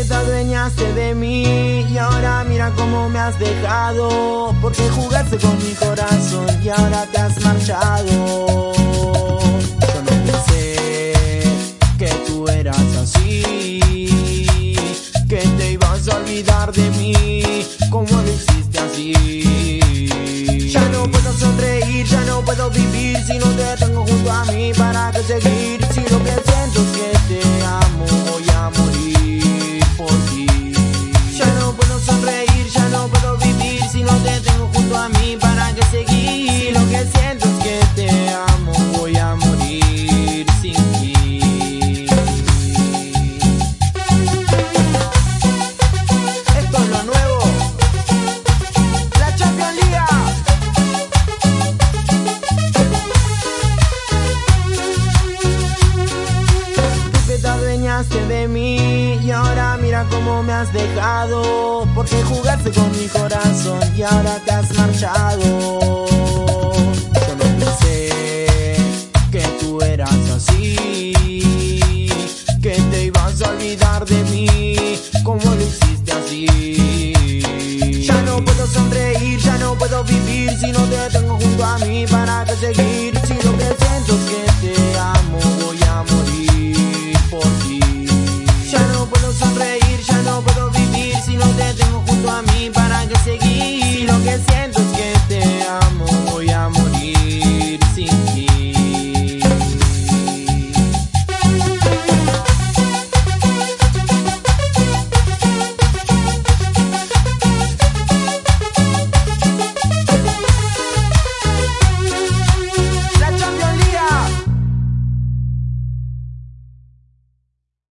que te adueñaste de mí y ahora mira cómo me has dejado. Porque jugaste con mi corazón y ahora te has marchado. Yo no pensé que tú eras así, que te ibas a olvidar de mí, como lo hiciste así. Ya no puedo sonreír, ya no puedo vivir si no te tengo junto a mí para que seguir. de mí y ahora mira cómo me has dejado. Porque jugaste con mi corazón y ahora te has marchado. Yo no pensé que tú eras así, que te ibas a olvidar de mí, como lo hiciste así. Ya no puedo sonreír, ya no puedo vivir si no te tengo junto a mí.